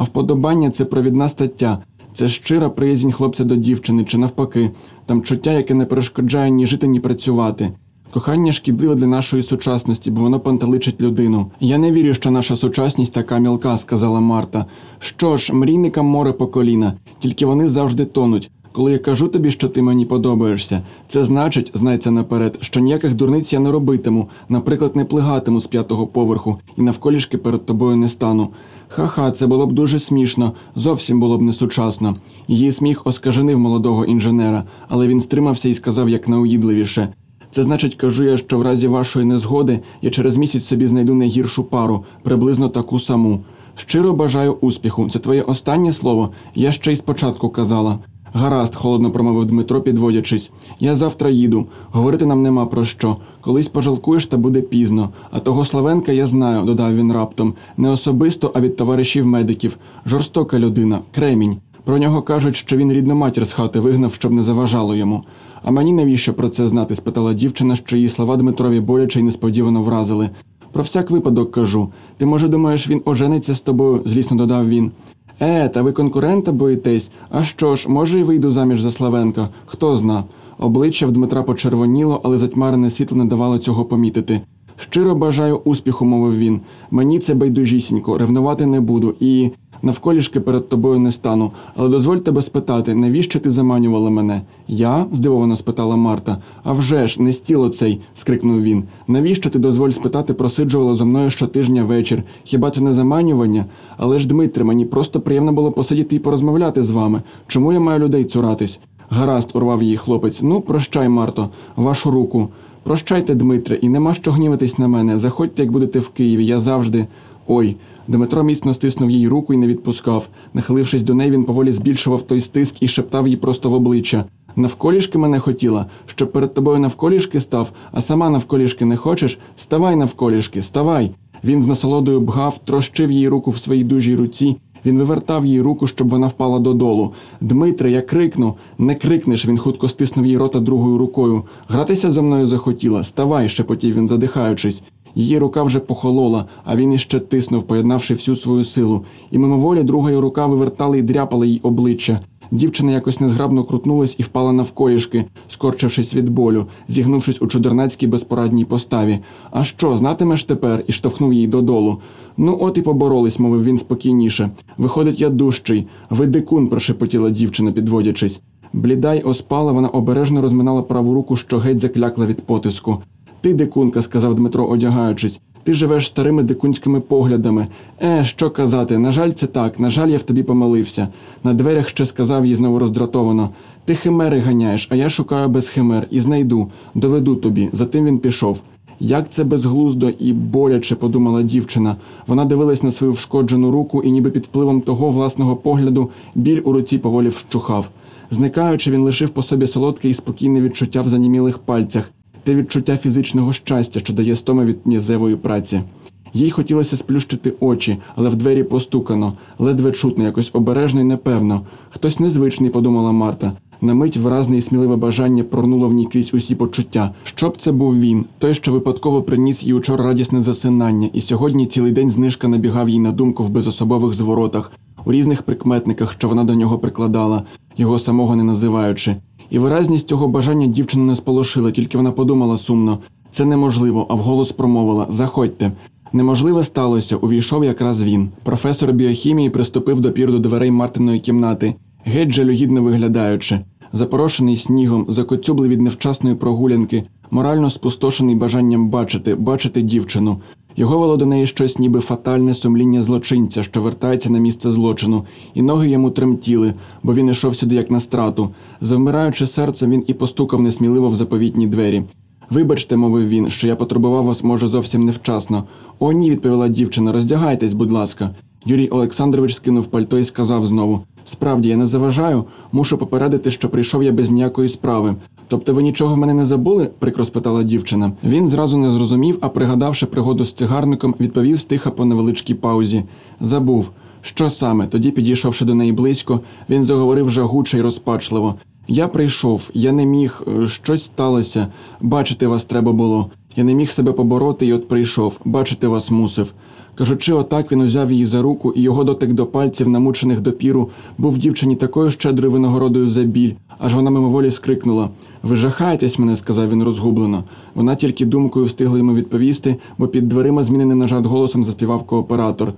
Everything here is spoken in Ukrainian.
А вподобання це провідна стаття. Це щира приязнь хлопця до дівчини чи навпаки, там чуття, яке не перешкоджає ні жити, ні працювати. Кохання шкідливе для нашої сучасності, бо воно пантеличить людину. Я не вірю, що наша сучасність така мілка, сказала Марта. Що ж, мрійникам море по коліна, тільки вони завжди тонуть. Коли я кажу тобі, що ти мені подобаєшся, це значить, знайде наперед, що ніяких дурниць я не робитиму, наприклад, не плигатиму з п'ятого поверху і навколішки перед тобою не стану. Ха-ха, це було б дуже смішно, зовсім було б несучасно. Її сміх оскаженив молодого інженера, але він стримався і сказав як науїдливіше. Це значить, кажу я, що в разі вашої незгоди я через місяць собі знайду найгіршу пару, приблизно таку саму. Щиро бажаю успіху. Це твоє останнє слово. Я ще й спочатку казала. Гаразд, холодно промовив Дмитро, підводячись. Я завтра їду. Говорити нам нема про що. Колись пожалкуєш, та буде пізно. А того Славенка я знаю, додав він раптом. Не особисто, а від товаришів медиків. Жорстока людина, кремінь. Про нього кажуть, що він рідну матір з хати вигнав, щоб не заважало йому. А мені навіщо про це знати? спитала дівчина, що її слова Дмитрові боляче й несподівано вразили. Про всяк випадок кажу. Ти, може, думаєш, він ожениться з тобою, злісно додав він. Е, та ви конкурента боїтесь? А що ж, може, й вийду заміж за Славенка? Хто зна. Обличчя в Дмитра почервоніло, але затьмарене світло не давало цього помітити. Щиро бажаю успіху, мовив він. Мені це байдужісінько, ревнувати не буду і навколішки перед тобою не стану. Але дозволь тебе спитати, навіщо ти заманювала мене? Я? здивовано спитала Марта. «А вже ж, не стіло цей, скрикнув він. Навіщо ти дозволь спитати, просиджувала зо мною щотижня вечір? Хіба це не заманювання? Але ж, Дмитре, мені просто приємно було посидіти і порозмовляти з вами. Чому я маю людей цуратись? Гаразд, урвав її хлопець. Ну, прощай, Марто, вашу руку. Прощайте, Дмитре, і нема що гніватись на мене. Заходьте, як будете в Києві. Я завжди. Ой. Дмитро міцно стиснув їй руку і не відпускав. Нахилившись до неї, він поволі збільшував той стиск і шептав їй просто в обличчя. Навколішки мене хотіла, щоб перед тобою навколішки став, а сама навколішки не хочеш? Ставай навколішки, ставай. Він з насолодою бгав, трощив їй руку в своїй дужій руці. Він вивертав їй руку, щоб вона впала додолу. Дмитре, я крикну. Не крикнеш. Він хутко стиснув їй рота другою рукою. Гратися зо мною захотіла. Ставай, шепотів він, задихаючись. Її рука вже похолола, а він іще тиснув, поєднавши всю свою силу. І мимоволі другої рука вивертала і дряпала їй обличчя. Дівчина якось незграбно крутнулась і впала навколішки, скорчившись від болю, зігнувшись у чудернацькій безпорадній поставі. А що, знатимеш тепер? і штовхнув її додолу. Ну, от і поборолись, мовив він спокійніше. Виходить, я дужчий. Ви дикун, прошепотіла дівчина, підводячись. Бліда й оспала, вона обережно розминала праву руку, що геть заклякла від потиску. Ти, дикунка, сказав Дмитро, одягаючись. Ти живеш старими дикунськими поглядами. Е, що казати, на жаль, це так, на жаль, я в тобі помилився. На дверях ще сказав їй знову роздратовано. Ти химери ганяєш, а я шукаю без химер і знайду, доведу тобі. Затим він пішов. Як це безглуздо і боляче, подумала дівчина. Вона дивилась на свою вшкоджену руку і, ніби під впливом того власного погляду, біль у руці поволі вщухав. Зникаючи, він лишив по собі солодке і спокійне відчуття в занімілих пальцях те відчуття фізичного щастя, що дає стоми від м'язевої праці. Їй хотілося сплющити очі, але в двері постукано, ледве чутно, якось обережно й непевно. Хтось незвичний, подумала Марта. На мить виразне і сміливе бажання прорнуло в ній крізь усі почуття. Щоб це був він, той, що випадково приніс їй учора радісне засинання, і сьогодні цілий день знижка набігав їй на думку в безособових зворотах, у різних прикметниках, що вона до нього прикладала, його самого не називаючи. І виразність цього бажання дівчину не сполошила, тільки вона подумала сумно це неможливо, а вголос промовила Заходьте. Неможливе сталося, увійшов якраз він. Професор біохімії приступив допір до дверей Мартиної кімнати, геть жалюгідно виглядаючи, запорошений снігом, закоцюблий від невчасної прогулянки, морально спустошений бажанням бачити, бачити дівчину. Його вело до неї щось, ніби фатальне сумління злочинця, що вертається на місце злочину, і ноги йому тремтіли, бо він ішов сюди як на страту. Завмираючи серцем, він і постукав несміливо в заповітні двері. Вибачте, мовив він, що я потребував вас, може, зовсім невчасно. О, ні, відповіла дівчина, роздягайтесь, будь ласка. Юрій Олександрович скинув пальто і сказав знову Справді, я не заважаю, мушу попередити, що прийшов я без ніякої справи. Тобто ви нічого в мене не забули? прикро спитала дівчина. Він зразу не зрозумів, а пригадавши пригоду з цигарником, відповів стиха по невеличкій паузі. Забув. Що саме? Тоді, підійшовши до неї близько, він заговорив жагуче й розпачливо. Я прийшов, я не міг, е, щось сталося. Бачити вас треба було. Я не міг себе побороти і от прийшов, бачити вас мусив. Кажучи отак, він узяв її за руку, і його дотик до пальців, намучених допіру, був дівчині такою щедрою винагородою за біль, аж вона мимоволі скрикнула. Ви жахаєтесь мене, сказав він розгублено. Вона тільки думкою встигла йому відповісти, бо під дверима зміненим на жарт голосом заспівав кооператор.